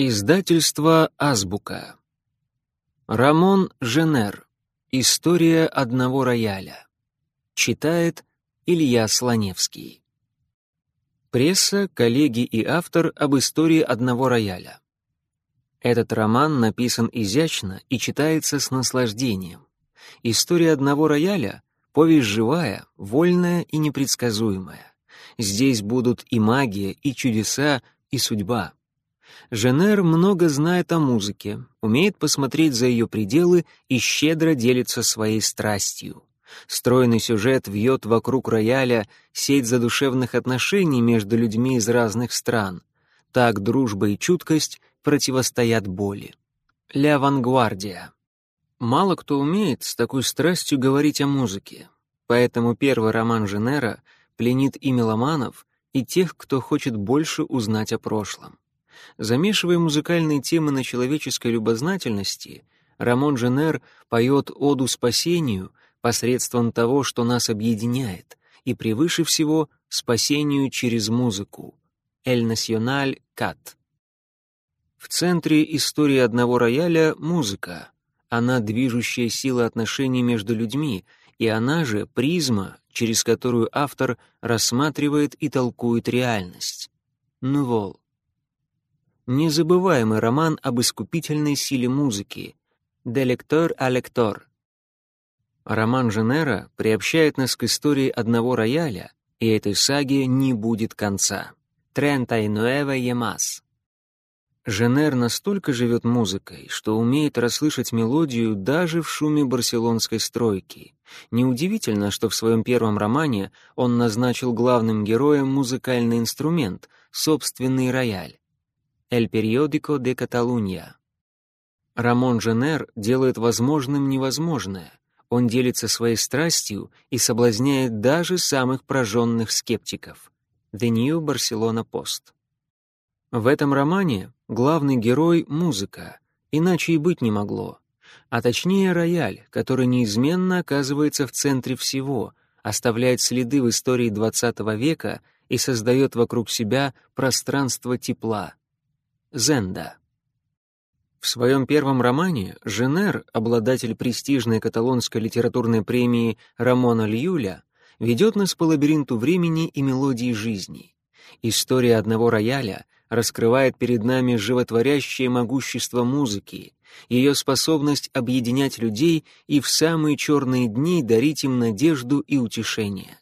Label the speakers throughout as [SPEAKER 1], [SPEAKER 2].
[SPEAKER 1] Издательство «Азбука». Рамон Женер. История одного рояля. Читает Илья Слоневский. Пресса, коллеги и автор об истории одного рояля. Этот роман написан изящно и читается с наслаждением. История одного рояля — повесть живая, вольная и непредсказуемая. Здесь будут и магия, и чудеса, и судьба — Женер много знает о музыке, умеет посмотреть за ее пределы и щедро делится своей страстью. Стройный сюжет вьет вокруг рояля сеть задушевных отношений между людьми из разных стран. Так дружба и чуткость противостоят боли. Ля Вангвардия. Мало кто умеет с такой страстью говорить о музыке, поэтому первый роман Женера пленит и меломанов, и тех, кто хочет больше узнать о прошлом. Замешивая музыкальные темы на человеческой любознательности, Рамон Женер поет оду спасению посредством того, что нас объединяет, и превыше всего спасению через музыку. «Эль Националь Кат». В центре истории одного рояля — музыка. Она движущая сила отношений между людьми, и она же призма, через которую автор рассматривает и толкует реальность. Нувол. Незабываемый роман об искупительной силе музыки «De lecteur à lector». Роман Женера приобщает нас к истории одного рояля, и этой саге не будет конца. «Трента и nueve yemas». Женер настолько живет музыкой, что умеет расслышать мелодию даже в шуме барселонской стройки. Неудивительно, что в своем первом романе он назначил главным героем музыкальный инструмент — собственный рояль. «El periódico de Catalunya». Рамон Женер делает возможным невозможное. Он делится своей страстью и соблазняет даже самых прожженных скептиков. The New Barcelona Post. В этом романе главный герой — музыка, иначе и быть не могло. А точнее рояль, который неизменно оказывается в центре всего, оставляет следы в истории XX века и создает вокруг себя пространство тепла, Зенда. В своем первом романе Женер, обладатель престижной каталонской литературной премии Рамона Льюля, ведет нас по лабиринту времени и мелодии жизни. История одного рояля раскрывает перед нами животворящее могущество музыки, ее способность объединять людей и в самые черные дни дарить им надежду и утешение.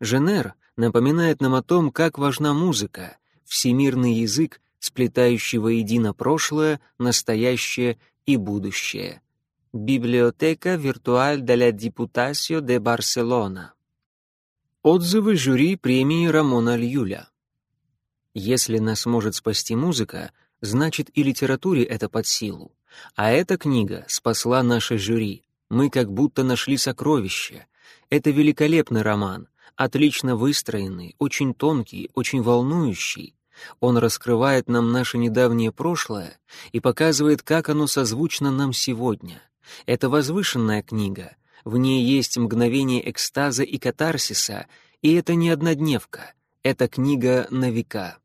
[SPEAKER 1] Женер напоминает нам о том, как важна музыка, всемирный язык, сплетающий воедино прошлое, настоящее и будущее. Библиотека Виртуаль de la de Barcelona. Отзывы жюри премии Рамона Льюля. Если нас может спасти музыка, значит и литературе это под силу. А эта книга спасла наше жюри. Мы как будто нашли сокровище. Это великолепный роман, отлично выстроенный, очень тонкий, очень волнующий. Он раскрывает нам наше недавнее прошлое и показывает, как оно созвучно нам сегодня. Это возвышенная книга. В ней есть мгновение экстаза и катарсиса, и это не однодневка. Это книга на века.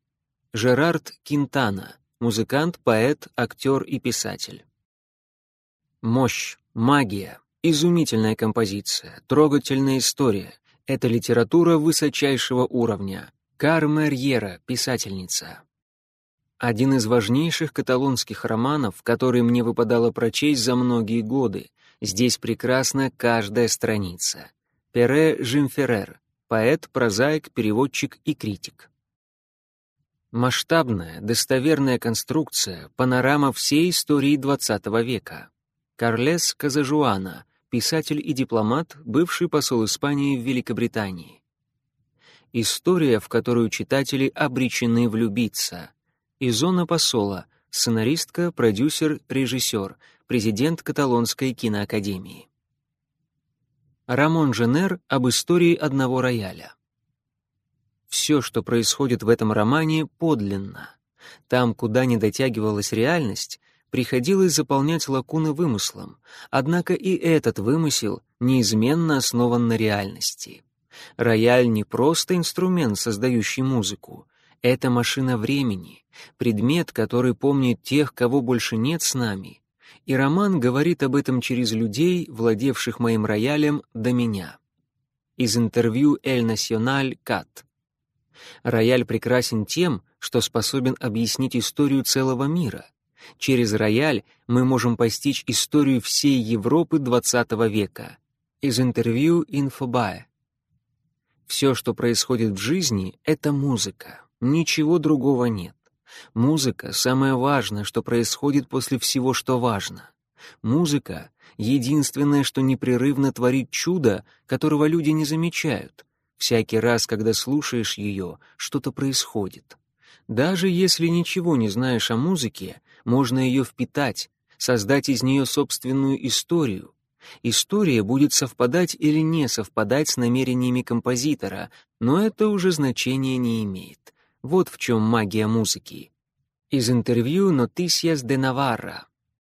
[SPEAKER 1] Жерард Кинтана, музыкант, поэт, актер и писатель. Мощь, магия, изумительная композиция, трогательная история — это литература высочайшего уровня. Кармерьера, писательница. Один из важнейших каталонских романов, который мне выпадало прочесть за многие годы. Здесь прекрасна каждая страница. Пере Жимферер, поэт, прозаик, переводчик и критик. Масштабная, достоверная конструкция, панорама всей истории XX века. Карлес Казажуана, писатель и дипломат, бывший посол Испании в Великобритании. История, в которую читатели обречены влюбиться. Изона Посола, сценаристка, продюсер, режиссер, президент Каталонской киноакадемии. Рамон Женер об истории одного рояля. Все, что происходит в этом романе, подлинно. Там, куда не дотягивалась реальность, приходилось заполнять лакуны вымыслом, однако и этот вымысел неизменно основан на реальности. Рояль не просто инструмент, создающий музыку. Это машина времени, предмет, который помнит тех, кого больше нет с нами. И роман говорит об этом через людей, владевших моим роялем до меня. Из интервью «Эль Националь» Кат. Рояль прекрасен тем, что способен объяснить историю целого мира. Через рояль мы можем постичь историю всей Европы XX века. Из интервью «Инфобая». Все, что происходит в жизни, — это музыка. Ничего другого нет. Музыка — самое важное, что происходит после всего, что важно. Музыка — единственное, что непрерывно творит чудо, которого люди не замечают. Всякий раз, когда слушаешь ее, что-то происходит. Даже если ничего не знаешь о музыке, можно ее впитать, создать из нее собственную историю. История будет совпадать или не совпадать с намерениями композитора, но это уже значения не имеет. Вот в чем магия музыки. Из интервью «Noticias de Navarra»